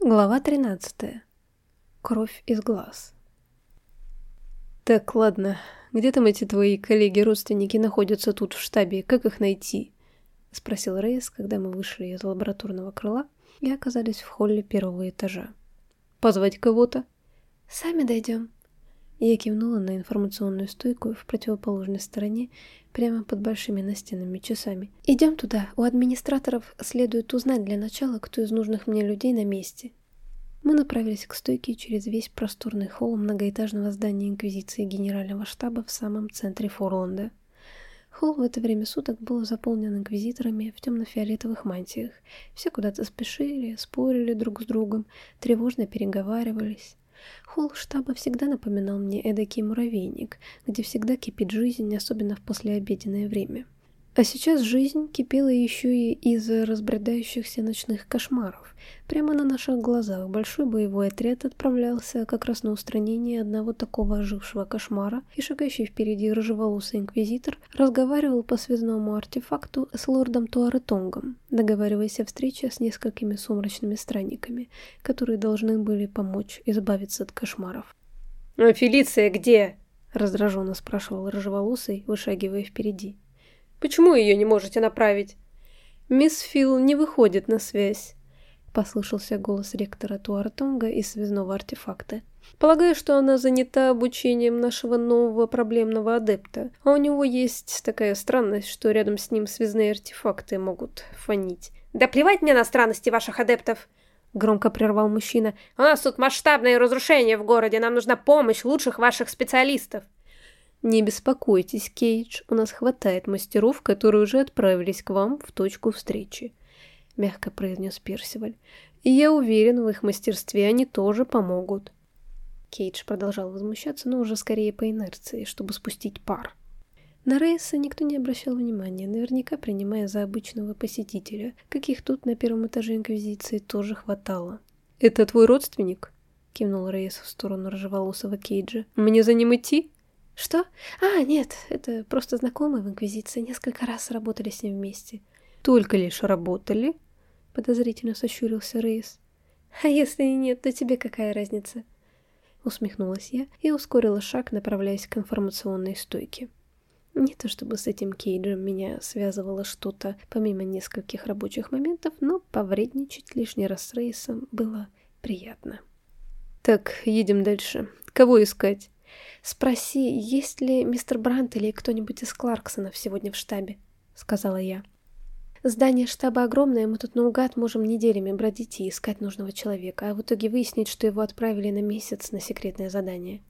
Глава 13. Кровь из глаз. «Так, ладно. Где там эти твои коллеги-родственники находятся тут, в штабе? Как их найти?» — спросил Рейс, когда мы вышли из лабораторного крыла и оказались в холле первого этажа. «Позвать кого-то?» «Сами дойдем». Я кивнула на информационную стойку в противоположной стороне, прямо под большими настенными часами. «Идем туда. У администраторов следует узнать для начала, кто из нужных мне людей на месте». Мы направились к стойке через весь просторный холл многоэтажного здания Инквизиции Генерального штаба в самом центре Форланда. Холл в это время суток был заполнен инквизиторами в темно-фиолетовых мантиях. Все куда-то спешили, спорили друг с другом, тревожно переговаривались. Холл штаба всегда напоминал мне эдакий муравейник, где всегда кипит жизнь, особенно в послеобеденное время. А сейчас жизнь кипела еще и из-за разбредающихся ночных кошмаров. Прямо на наших глазах большой боевой отряд отправлялся как раз на устранение одного такого ожившего кошмара, и шагающий впереди рыжеволосый инквизитор разговаривал по связному артефакту с лордом Туаретонгом, договариваясь о встрече с несколькими сумрачными странниками, которые должны были помочь избавиться от кошмаров. «А Фелиция где?» — раздраженно спрашивал рыжеволосый, вышагивая впереди. Почему ее не можете направить?» «Мисс Фил не выходит на связь», — послышался голос ректора Туартонга из связного артефакта. «Полагаю, что она занята обучением нашего нового проблемного адепта, а у него есть такая странность, что рядом с ним связные артефакты могут фонить». «Да плевать мне на странности ваших адептов!» Громко прервал мужчина. «У нас тут масштабное разрушение в городе, нам нужна помощь лучших ваших специалистов!» «Не беспокойтесь, Кейдж, у нас хватает мастеров, которые уже отправились к вам в точку встречи», — мягко произнес Персиваль. «И я уверен, в их мастерстве они тоже помогут». Кейдж продолжал возмущаться, но уже скорее по инерции, чтобы спустить пар. На Рейса никто не обращал внимания, наверняка принимая за обычного посетителя, каких тут на первом этаже Инквизиции тоже хватало. «Это твой родственник?» — кивнул Рейс в сторону рыжеволосого Кейджа. «Мне за ним идти?» «Что? А, нет, это просто знакомые в Инквизиции, несколько раз работали с ним вместе». «Только лишь работали?» — подозрительно сощурился Рейс. «А если и нет, то тебе какая разница?» Усмехнулась я и ускорила шаг, направляясь к информационной стойке. Не то чтобы с этим Кейджем меня связывало что-то, помимо нескольких рабочих моментов, но повредничать лишний раз с Рейсом было приятно. «Так, едем дальше. Кого искать?» «Спроси, есть ли мистер Брант или кто-нибудь из Кларксонов сегодня в штабе?» — сказала я. «Здание штаба огромное, мы тут наугад можем неделями бродить и искать нужного человека, а в итоге выяснить, что его отправили на месяц на секретное задание».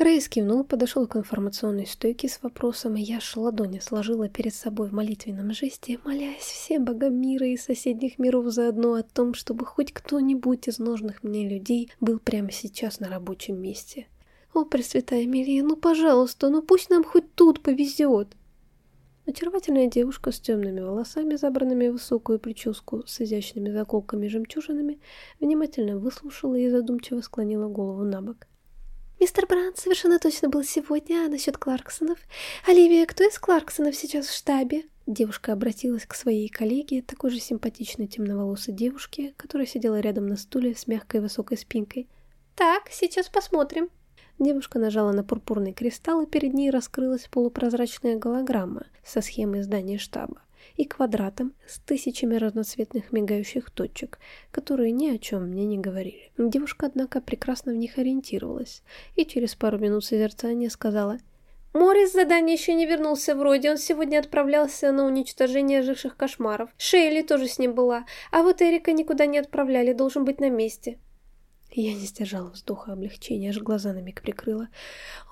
Рейс кивнул, подошел к информационной стойке с вопросом, и я аж ладони сложила перед собой в молитвенном жесте, молясь всем богам мира и соседних миров заодно о том, чтобы хоть кто-нибудь из нужных мне людей был прямо сейчас на рабочем месте. «О, Пресвятая Эмилия, ну, пожалуйста, ну пусть нам хоть тут повезет!» Очаровательная девушка с темными волосами, забранными в высокую прическу с изящными заколками и жемчужинами, внимательно выслушала и задумчиво склонила голову на бок. «Мистер Брандт совершенно точно был сегодня, а насчет Кларксонов? Оливия, кто из Кларксонов сейчас в штабе?» Девушка обратилась к своей коллеге, такой же симпатичной темноволосой девушке, которая сидела рядом на стуле с мягкой высокой спинкой. «Так, сейчас посмотрим». Девушка нажала на пурпурный кристалл, и перед ней раскрылась полупрозрачная голограмма со схемой здания штаба и квадратом с тысячами разноцветных мигающих точек, которые ни о чем мне не говорили. Девушка, однако, прекрасно в них ориентировалась, и через пару минут созерцания сказала Морис задание еще не вернулся вроде, он сегодня отправлялся на уничтожение оживших кошмаров. Шейли тоже с ним была, а вот Эрика никуда не отправляли, должен быть на месте. Я не сдержала вздоха облегчения, аж глаза на миг прикрыла.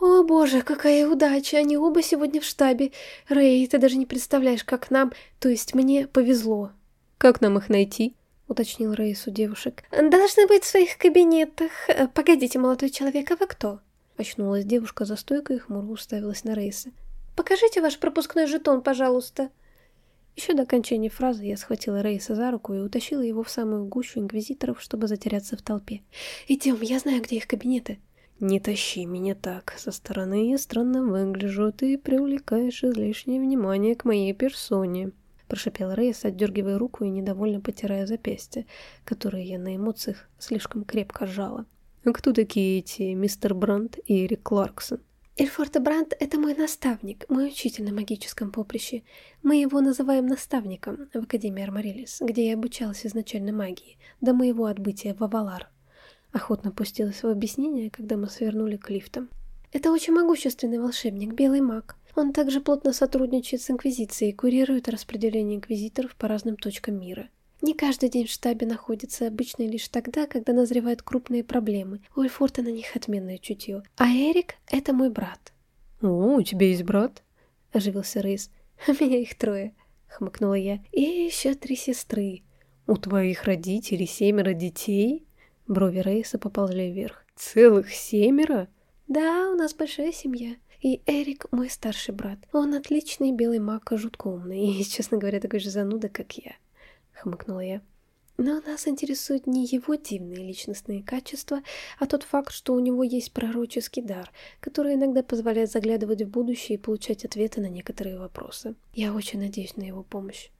«О боже, какая удача! Они оба сегодня в штабе! Рэй, ты даже не представляешь, как нам, то есть мне, повезло!» «Как нам их найти?» — уточнил Рейс у девушек. «Должны быть в своих кабинетах. Погодите, молодой человек, а вы кто?» Очнулась девушка за стойкой и хмуро уставилась на Рейса. «Покажите ваш пропускной жетон, пожалуйста!» Еще до окончания фразы я схватила Рейса за руку и утащила его в самую гущу инквизиторов, чтобы затеряться в толпе. «Идем, я знаю, где их кабинеты». «Не тащи меня так. Со стороны я странно выгляжу, ты привлекаешь излишнее внимание к моей персоне». прошипел Рейс, отдергивая руку и недовольно потирая запястье, которое я на эмоциях слишком крепко сжала. «А кто такие эти мистер Брандт и Эрик Кларксон?» Эльфорта Брандт — это мой наставник, мой учитель на магическом поприще. Мы его называем наставником в Академии Армарилис, где я обучалась изначально магии, до моего отбытия в Авалар. Охотно пустилась в объяснение, когда мы свернули к лифтам. Это очень могущественный волшебник, белый маг. Он также плотно сотрудничает с Инквизицией и курирует распределение инквизиторов по разным точкам мира. Не каждый день в штабе находится, обычно лишь тогда, когда назревают крупные проблемы. У Эльфорта на них отменное чутье. А Эрик — это мой брат. «О, у тебя есть брат?» — оживился Рейс. «У меня их трое», — хмыкнула я. «И еще три сестры». «У твоих родителей семеро детей?» Брови Рейса поползли вверх. «Целых семеро?» «Да, у нас большая семья. И Эрик мой старший брат. Он отличный белый маг, жутко умный. И, честно говоря, такой же зануда, как я. Хмыкнула я. Но нас интересуют не его дивные личностные качества, а тот факт, что у него есть пророческий дар, который иногда позволяет заглядывать в будущее и получать ответы на некоторые вопросы. Я очень надеюсь на его помощь.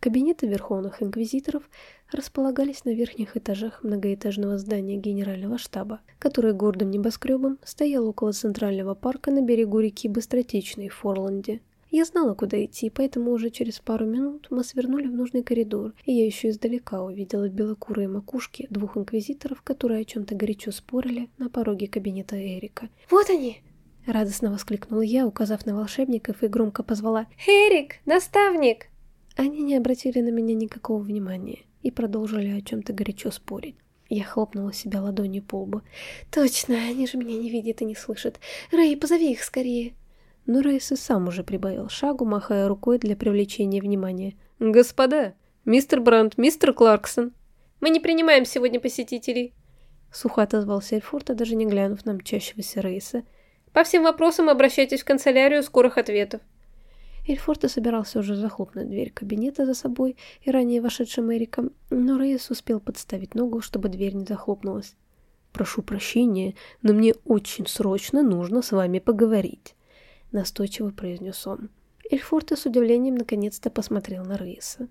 Кабинеты Верховных Инквизиторов располагались на верхних этажах многоэтажного здания Генерального штаба, который гордым небоскребом стоял около Центрального парка на берегу реки Быстротечной в Форланде. Я знала, куда идти, поэтому уже через пару минут мы свернули в нужный коридор, и я еще издалека увидела белокурые макушки двух инквизиторов, которые о чем-то горячо спорили на пороге кабинета Эрика. «Вот они!» — радостно воскликнула я, указав на волшебников, и громко позвала «Эрик, наставник!» Они не обратили на меня никакого внимания и продолжили о чем-то горячо спорить. Я хлопнула себя ладонью по лбу. «Точно, они же меня не видят и не слышат. Рэй, позови их скорее!» Но Рейс и сам уже прибавил шагу, махая рукой для привлечения внимания. «Господа! Мистер Брандт, мистер Кларксон!» «Мы не принимаем сегодня посетителей!» Сухо отозвался Эльфорта, даже не глянув на мчащегося Рейса. «По всем вопросам обращайтесь в канцелярию скорых ответов!» Эльфорта собирался уже захлопнуть дверь кабинета за собой и ранее вошедшим Эриком, но Рейс успел подставить ногу, чтобы дверь не захлопнулась. «Прошу прощения, но мне очень срочно нужно с вами поговорить», — настойчиво произнес он. Эльфорта с удивлением наконец-то посмотрел на Рейса.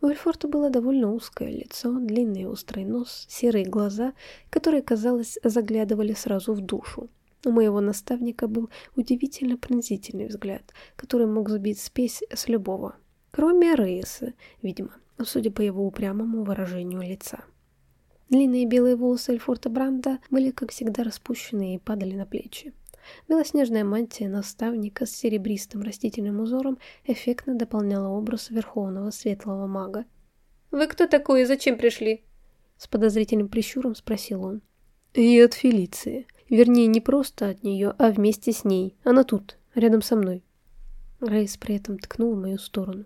У Эльфорта было довольно узкое лицо, длинный острый нос, серые глаза, которые, казалось, заглядывали сразу в душу. У моего наставника был удивительно пронзительный взгляд, который мог сбить спесь с любого, кроме Рейса, видимо, судя по его упрямому выражению лица. Длинные белые волосы Эльфорта Бранда были, как всегда, распущены и падали на плечи. Белоснежная мантия наставника с серебристым растительным узором эффектно дополняла образ верховного светлого мага. «Вы кто такой и зачем пришли?» С подозрительным прищуром спросил он. «И от Фелиции», Вернее, не просто от нее, а вместе с ней. Она тут, рядом со мной. Рейс при этом ткнул в мою сторону.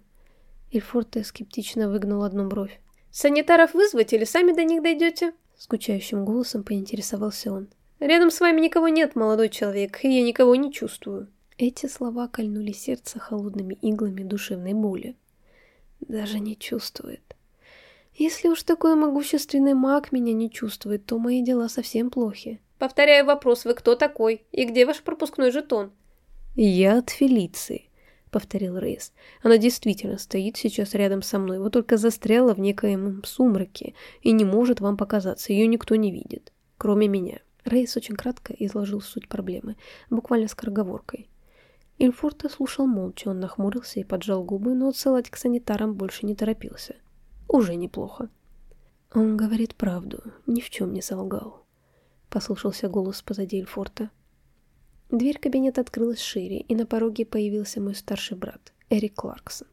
Ильфорте скептично выгнул одну бровь. «Санитаров вызвать или сами до них дойдете?» Скучающим голосом поинтересовался он. «Рядом с вами никого нет, молодой человек, и я никого не чувствую». Эти слова кольнули сердце холодными иглами душевной боли. Даже не чувствует. Если уж такой могущественный маг меня не чувствует, то мои дела совсем плохи. Повторяю вопрос, вы кто такой? И где ваш пропускной жетон? Я от Фелиции, повторил Рейс. Она действительно стоит сейчас рядом со мной, вот только застряла в некоем сумраке и не может вам показаться, ее никто не видит, кроме меня. Рейс очень кратко изложил суть проблемы, буквально скороговоркой. Ильфорта слушал молча, он нахмурился и поджал губы, но отсылать к санитарам больше не торопился. Уже неплохо. Он говорит правду, ни в чем не солгал послышался голос позади Эльфорта. Дверь кабинета открылась шире, и на пороге появился мой старший брат, Эрик Кларксон.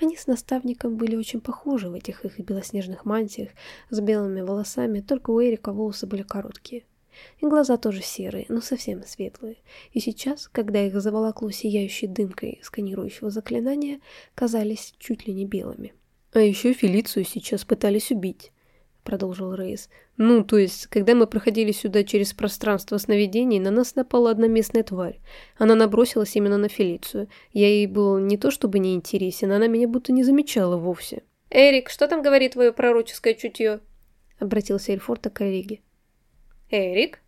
Они с наставником были очень похожи в этих их белоснежных мантиях с белыми волосами, только у Эрика волосы были короткие. И глаза тоже серые, но совсем светлые. И сейчас, когда их заволокло сияющей дымкой сканирующего заклинания, казались чуть ли не белыми. А еще Фелицию сейчас пытались убить. — продолжил Рейс. «Ну, то есть, когда мы проходили сюда через пространство сновидений, на нас напала одна местная тварь. Она набросилась именно на Фелицию. Я ей был не то чтобы не интересен, она меня будто не замечала вовсе». «Эрик, что там говорит твое пророческое чутье?» — обратился Эльфорта к коллеге. «Эрик?»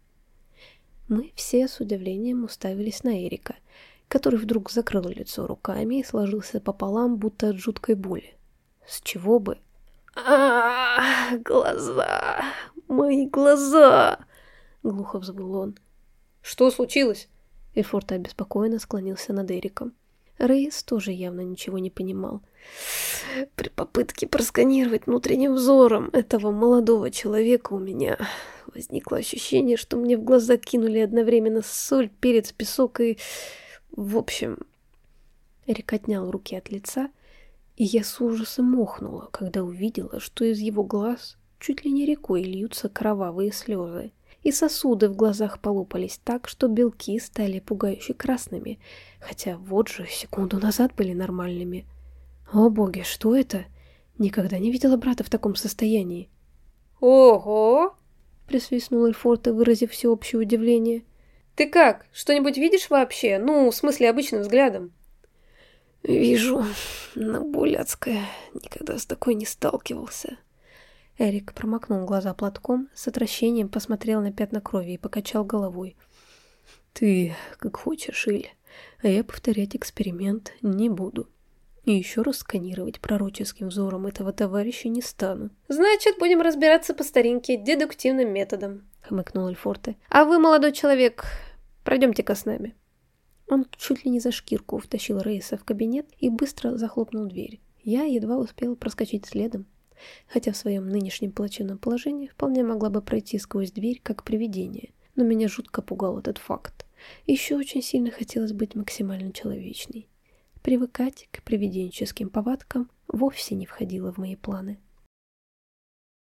Мы все с удивлением уставились на Эрика. который вдруг закрыл лицо руками и сложился пополам, будто от жуткой боли. С чего бы? а, глаза! Мои глаза!» — глухо взвыл он. «Что случилось?» Эфорт обеспокоенно склонился над Эриком. Рейс тоже явно ничего не понимал. При попытке просканировать внутренним взором этого молодого человека у меня возникло ощущение, что мне в глаза кинули одновременно соль, перец, песок и... В общем... Эрик отнял руки от лица, и я с ужасом мохнула, когда увидела, что из его глаз чуть ли не рекой льются кровавые слезы и сосуды в глазах полопались так, что белки стали пугающе красными, хотя вот же секунду назад были нормальными. О боги, что это? Никогда не видела брата в таком состоянии. «Ого!» — присвистнул Эльфорте, выразив всеобщее удивление. «Ты как? Что-нибудь видишь вообще? Ну, в смысле, обычным взглядом?» «Вижу, но боль адская. Никогда с такой не сталкивался», Эрик промокнул глаза платком, с отвращением посмотрел на пятна крови и покачал головой. «Ты как хочешь, Иль, а я повторять эксперимент не буду. И еще раз сканировать пророческим взором этого товарища не стану». «Значит, будем разбираться по старинке дедуктивным методом», — хмыкнул Эльфорте. «А вы, молодой человек, пройдемте-ка с нами». Он чуть ли не за шкирку втащил Рейса в кабинет и быстро захлопнул дверь. Я едва успела проскочить следом хотя в своем нынешнем плачевном положении вполне могла бы пройти сквозь дверь как привидение, но меня жутко пугал этот факт. Еще очень сильно хотелось быть максимально человечной. Привыкать к привиденческим повадкам вовсе не входило в мои планы.